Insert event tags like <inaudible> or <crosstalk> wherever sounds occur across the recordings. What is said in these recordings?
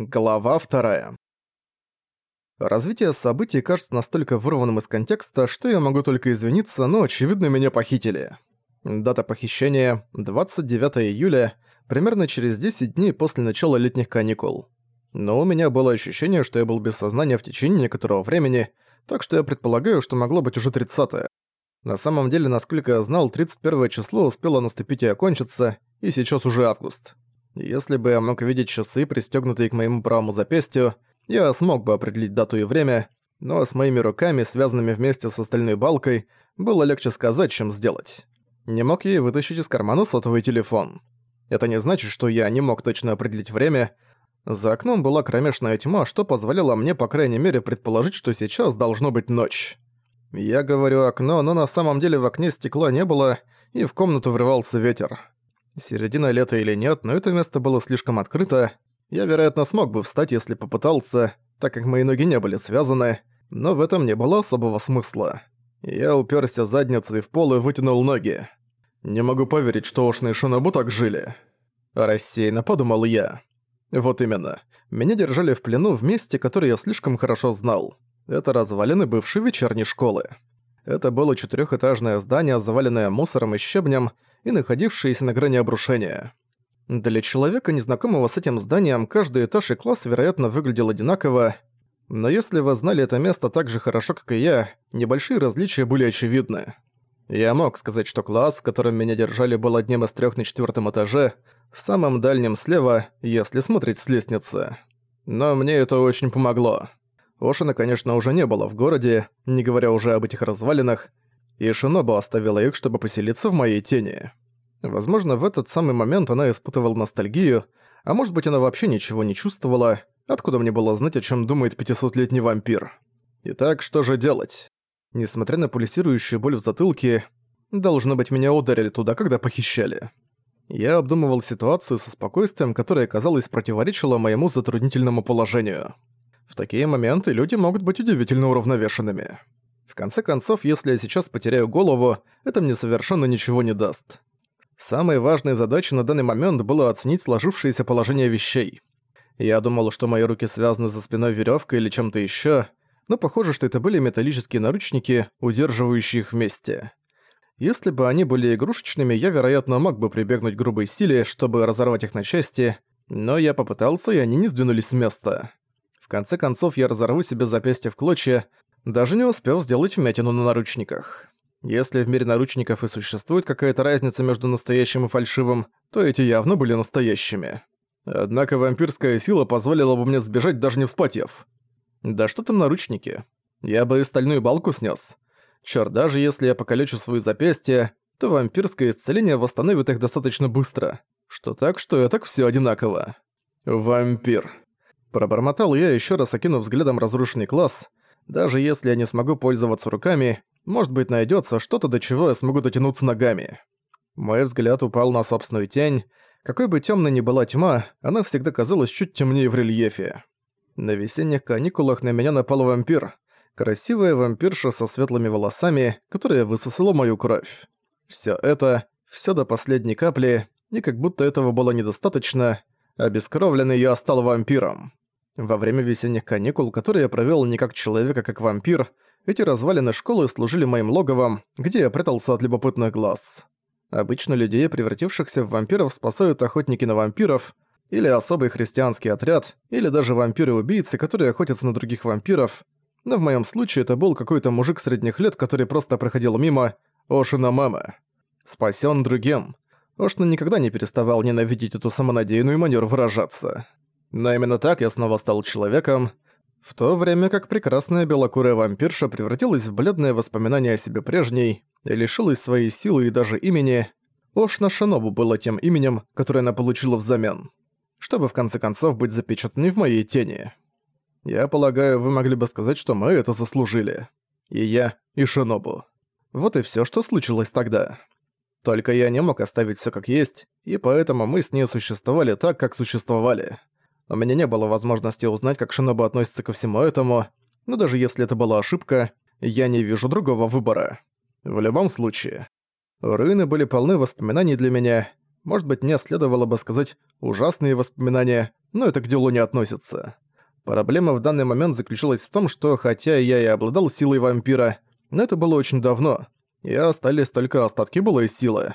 Глава вторая. Развитие событий кажется настолько вырванным из контекста, что я могу только извиниться, но, очевидно, меня похитили. Дата похищения – 29 июля, примерно через 10 дней после начала летних каникул. Но у меня было ощущение, что я был без сознания в течение некоторого времени, так что я предполагаю, что могло быть уже 30 -е. На самом деле, насколько я знал, 31 число успело наступить и окончиться, и сейчас уже август. Если бы я мог видеть часы, пристегнутые к моему правому запястью, я смог бы определить дату и время, но с моими руками, связанными вместе с остальной балкой, было легче сказать, чем сделать. Не мог я вытащить из кармана сотовый телефон. Это не значит, что я не мог точно определить время. За окном была кромешная тьма, что позволяло мне, по крайней мере, предположить, что сейчас должно быть ночь. Я говорю окно, но на самом деле в окне стекла не было, и в комнату врывался ветер. Середина лета или нет, но это место было слишком открыто. Я, вероятно, смог бы встать, если попытался, так как мои ноги не были связаны, но в этом не было особого смысла. Я уперся задницей в пол и вытянул ноги. Не могу поверить, что Ошна и Шинобу так жили. Рассеянно подумал я. Вот именно. Меня держали в плену в месте, которое я слишком хорошо знал. Это развалины бывшей вечерней школы. Это было четырехэтажное здание, заваленное мусором и щебнем, и находившиеся на грани обрушения. Для человека, незнакомого с этим зданием, каждый этаж и класс, вероятно, выглядел одинаково, но если вы знали это место так же хорошо, как и я, небольшие различия были очевидны. Я мог сказать, что класс, в котором меня держали, был одним из трех на четвертом этаже, самым дальним слева, если смотреть с лестницы. Но мне это очень помогло. Ошина, конечно, уже не было в городе, не говоря уже об этих развалинах, и Шинобу оставила их, чтобы поселиться в моей тени. Возможно, в этот самый момент она испытывала ностальгию, а может быть, она вообще ничего не чувствовала, откуда мне было знать, о чем думает 500-летний вампир. Итак, что же делать? Несмотря на пульсирующую боль в затылке, должно быть, меня ударили туда, когда похищали. Я обдумывал ситуацию со спокойствием, которое, казалось, противоречило моему затруднительному положению. В такие моменты люди могут быть удивительно уравновешенными. Конце концов, если я сейчас потеряю голову, это мне совершенно ничего не даст. Самой важной задачей на данный момент было оценить сложившееся положение вещей. Я думал, что мои руки связаны за спиной веревкой или чем-то еще, но похоже, что это были металлические наручники, удерживающие их вместе. Если бы они были игрушечными, я, вероятно, мог бы прибегнуть к грубой силе, чтобы разорвать их на части, но я попытался, и они не сдвинулись с места. В конце концов, я разорву себе запястье в клочья, даже не успел сделать вмятину на наручниках. Если в мире наручников и существует какая-то разница между настоящим и фальшивым, то эти явно были настоящими. Однако вампирская сила позволила бы мне сбежать, даже не вспотев. Да что там наручники? Я бы и стальную балку снес. Чёрт, даже если я покалечу свои запястья, то вампирское исцеление восстановит их достаточно быстро. Что так, что и так всё одинаково. Вампир. Пробормотал я, ещё раз окинув взглядом разрушенный класс, даже если я не смогу пользоваться руками, может быть найдется что-то, до чего я смогу дотянуться ногами. Мой взгляд упал на собственную тень. Какой бы темной ни была тьма, она всегда казалась чуть темнее в рельефе. На весенних каникулах на меня напал вампир. Красивая вампирша со светлыми волосами, которая высосала мою кровь. Все это, все до последней капли, и как будто этого было недостаточно, обескровленный я стал вампиром. Во время весенних каникул, которые я провёл не как человек, а как вампир, эти развалины школы служили моим логовом, где я прятался от любопытных глаз. Обычно людей, превратившихся в вампиров, спасают охотники на вампиров, или особый христианский отряд, или даже вампиры-убийцы, которые охотятся на других вампиров, но в моем случае это был какой-то мужик средних лет, который просто проходил мимо Ошина Мама. Спасен другим. Ошна никогда не переставал ненавидеть эту самонадеянную манеру выражаться. Но именно так я снова стал человеком, в то время как прекрасная белокурая вампирша превратилась в бледное воспоминание о себе прежней и лишилась своей силы и даже имени, Ошна Шинобу было тем именем, которое она получила взамен, чтобы в конце концов быть запечатанной в моей тени. Я полагаю, вы могли бы сказать, что мы это заслужили. И я, и Шинобу. Вот и всё, что случилось тогда. Только я не мог оставить всё как есть, и поэтому мы с ней существовали так, как существовали. У меня не было возможности узнать, как Шиноба относится ко всему этому, но даже если это была ошибка, я не вижу другого выбора. В любом случае. Руины были полны воспоминаний для меня. Может быть, мне следовало бы сказать «ужасные воспоминания», но это к делу не относится. Проблема в данный момент заключалась в том, что хотя я и обладал силой вампира, но это было очень давно, и остались только остатки былой силы.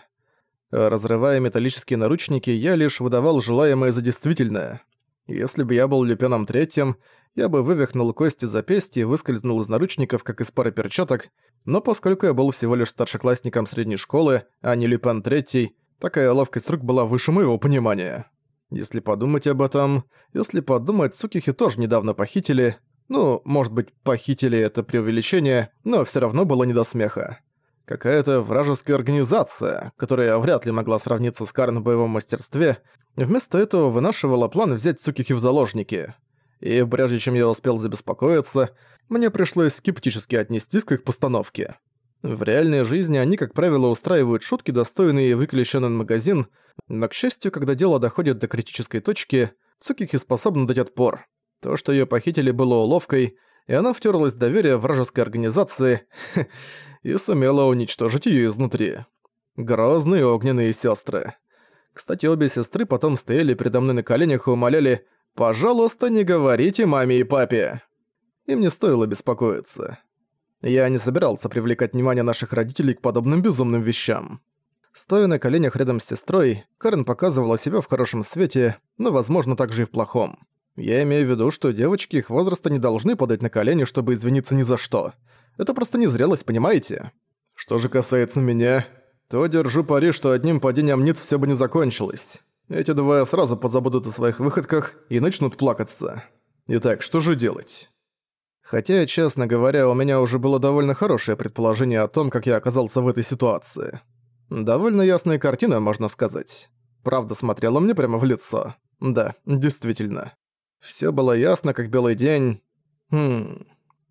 Разрывая металлические наручники, я лишь выдавал желаемое за действительное. Если бы я был Люпеном Третьим, я бы вывихнул кости запястья и выскользнул из наручников, как из пары перчаток, но поскольку я был всего лишь старшеклассником средней школы, а не Люпен Третий, такая ловкость рук была выше моего понимания. Если подумать об этом, если подумать, Сукихи тоже недавно похитили. Ну, может быть, похитили это преувеличение, но все равно было не до смеха. Какая-то вражеская организация, которая вряд ли могла сравниться с Карн в боевом мастерстве, вместо этого вынашивала план взять Сукихи в заложники. И прежде чем я успел забеспокоиться, мне пришлось скептически отнестись к их постановке. В реальной жизни они, как правило, устраивают шутки, достойные выключенный магазин, но, к счастью, когда дело доходит до критической точки, Цукихи способна дать отпор. То, что её похитили, было уловкой, и она втерлась в доверие вражеской организации <laughs> и сумела уничтожить её изнутри. Грозные огненные сестры. Кстати, обе сестры потом стояли передо мной на коленях и умоляли «Пожалуйста, не говорите маме и папе». Им не стоило беспокоиться. Я не собирался привлекать внимание наших родителей к подобным безумным вещам. Стоя на коленях рядом с сестрой, Карен показывала себя в хорошем свете, но, возможно, также и в плохом. Я имею в виду, что девочки их возраста не должны подать на колени, чтобы извиниться ни за что. Это просто незрелость, понимаете? Что же касается меня, то держу пари, что одним падением ниц все бы не закончилось. Эти двое сразу позабудут о своих выходках и начнут плакаться. Итак, что же делать? Хотя, честно говоря, у меня уже было довольно хорошее предположение о том, как я оказался в этой ситуации. Довольно ясная картина, можно сказать. Правда смотрела мне прямо в лицо. Да, действительно. Всё было ясно, как белый день. Хм...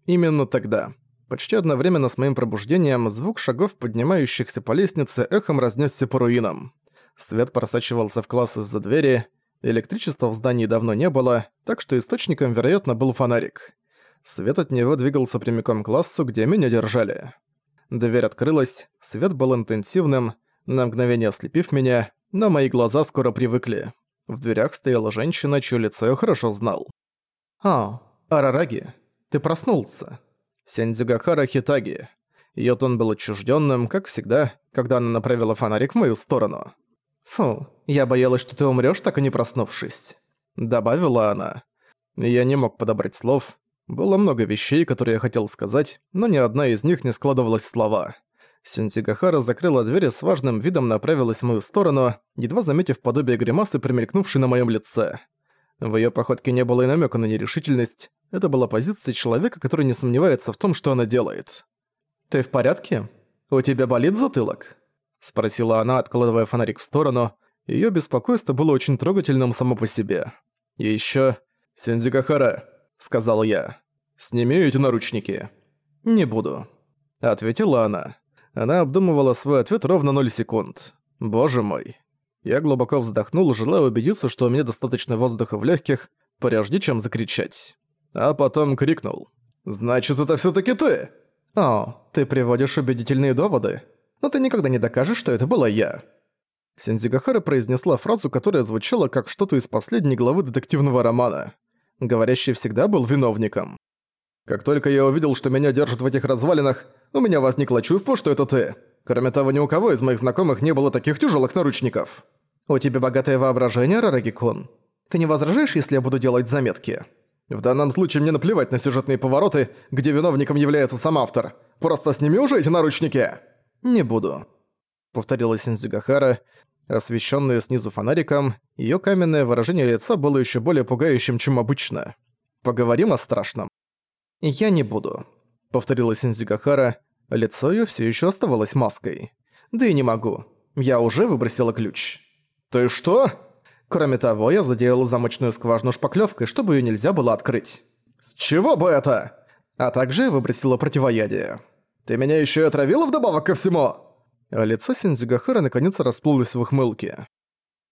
Именно тогда. Почти одновременно с моим пробуждением звук шагов, поднимающихся по лестнице, эхом разнесся по руинам. Свет просачивался в класс из-за двери, электричества в здании давно не было, так что источником, вероятно, был фонарик. Свет от него двигался прямиком к классу, где меня держали. Дверь открылась, свет был интенсивным, на мгновение ослепив меня, но мои глаза скоро привыкли. В дверях стояла женщина, чье лицо я хорошо знал. «А, Арараги, ты проснулся?» Сензюгахара Хитаги. Её тон был отчуждённым, как всегда, когда она направила фонарик в мою сторону. «Фу, я боялась, что ты умрёшь, так и не проснувшись», — добавила она. Я не мог подобрать слов, было много вещей, которые я хотел сказать, но ни одна из них не складывалась в слова. Сюнтигахара закрыла дверь и с важным видом направилась в мою сторону, едва заметив подобие гримасы, примелькнувшей на моем лице. В ее походке не было и намека на нерешительность. Это была позиция человека, который не сомневается в том, что она делает. «Ты в порядке? У тебя болит затылок?» Спросила она, откладывая фонарик в сторону. Ее беспокойство было очень трогательным само по себе. И еще «Синдзигахара, сказал я. «Сними эти наручники». «Не буду», — ответила она. Она обдумывала свой ответ ровно 0 секунд. «Боже мой». Я глубоко вздохнул, желая убедиться, что у меня достаточно воздуха в легких, прежде чем закричать. А потом крикнул. «Значит, это все таки ты!» «О, ты приводишь убедительные доводы, но ты никогда не докажешь, что это была я». Сензигахара произнесла фразу, которая звучала как что-то из последней главы детективного романа. Говорящий всегда был виновником. Как только я увидел, что меня держат в этих развалинах, у меня возникло чувство, что это ты. Кроме того, ни у кого из моих знакомых не было таких тяжелых наручников. У тебя богатое воображение, Рараги-кун. Ты не возражаешь, если я буду делать заметки? В данном случае мне наплевать на сюжетные повороты, где виновником является сам автор. Просто сними уже эти наручники. Не буду. Повторила Синзюгахара, Освещенная снизу фонариком, ее каменное выражение лица было еще более пугающим, чем обычно. «Поговорим о страшном». «Я не буду», — повторила Синзюгахара, лицо ее все еще оставалось маской. «Да и не могу. Я уже выбросила ключ». «Ты что?» Кроме того, я заделала замочную скважину шпаклевкой, чтобы ее нельзя было открыть. «С чего бы это?» А также выбросила противоядие. «Ты меня еще и отравила вдобавок ко всему?» лицо Синдзюгахара наконец расплылось в ухмылке.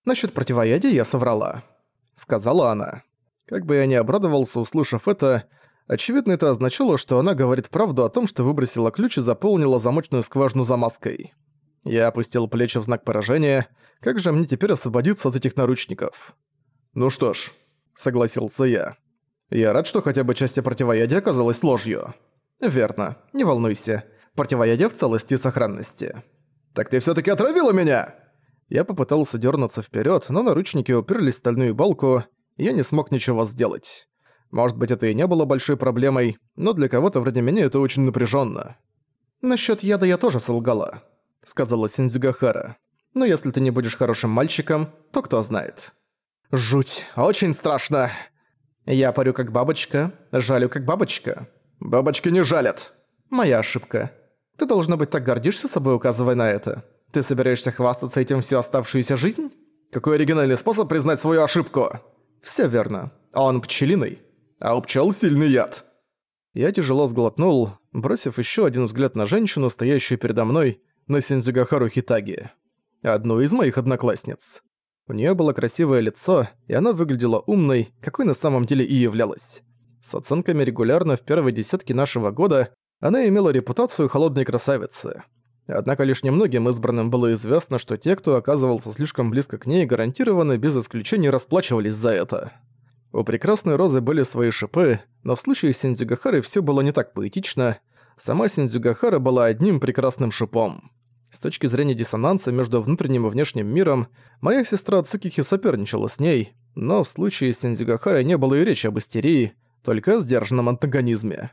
«Насчёт противоядия я соврала», — сказала она. Как бы я ни обрадовался, услышав это, очевидно, это означало, что она говорит правду о том, что выбросила ключ и заполнила замочную скважину замазкой. Я опустил плечи в знак поражения. Как же мне теперь освободиться от этих наручников? Ну что ж, согласился я. Я рад, что хотя бы часть противоядия оказалась ложью. Верно, не волнуйся. Противоядие в целости и сохранности. Так ты все таки отравила меня! Я попытался дернуться вперед, но наручники уперлись в стальную балку, и я не смог ничего сделать. Может быть, это и не было большой проблемой, но для кого-то вроде меня это очень напряженно. Насчет яда я тоже солгала», — сказала Синдзюгахара. «Но если ты не будешь хорошим мальчиком, то кто знает». «Жуть, очень страшно!» «Я парю как бабочка, жалю как бабочка». «Бабочки не жалят!» «Моя ошибка. Ты, должно быть, так гордишься собой, указывая на это. Ты собираешься хвастаться этим всю оставшуюся жизнь? Какой оригинальный способ признать свою ошибку?» «Всё верно. Он пчелиный. А у пчел сильный яд». Я тяжело сглотнул, бросив еще один взгляд на женщину, стоящую передо мной, на Синдзюгахару Хитаги. Одну из моих одноклассниц. У нее было красивое лицо, и она выглядела умной, какой на самом деле и являлась. С оценками регулярно в первой десятке нашего года она имела репутацию холодной красавицы. Однако лишь немногим избранным было известно, что те, кто оказывался слишком близко к ней, гарантированно без исключения расплачивались за это. У прекрасной розы были свои шипы, но в случае Синдзюгахары все было не так поэтично. Сама Синдзюгахара была одним прекрасным шипом. С точки зрения диссонанса между внутренним и внешним миром, моя сестра Цукихи соперничала с ней, но в случае Синдзюгахары не было и речи об истерии, только о сдержанном антагонизме.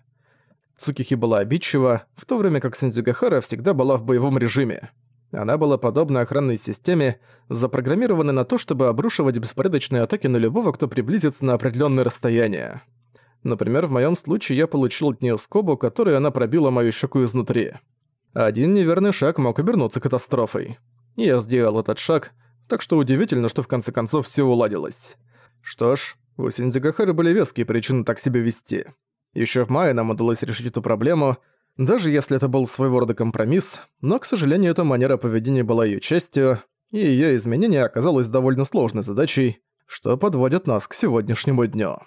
Цукихи была обидчива, в то время как Синдзюгахара всегда была в боевом режиме. Она была подобна охранной системе, запрограммированной на то, чтобы обрушивать беспорядочные атаки на любого, кто приблизится на определенное расстояние. Например, в моем случае я получил от нее скобу, которой она пробила мою щеку изнутри. Один неверный шаг мог обернуться катастрофой. Я сделал этот шаг, так что удивительно, что в конце концов все уладилось. Что ж, у Синдзигахары были веские причины так себя вести. Еще в мае нам удалось решить эту проблему — даже если это был своего рода компромисс, но, к сожалению, эта манера поведения была ее частью, и ее изменение оказалось довольно сложной задачей, что подводит нас к сегодняшнему дню.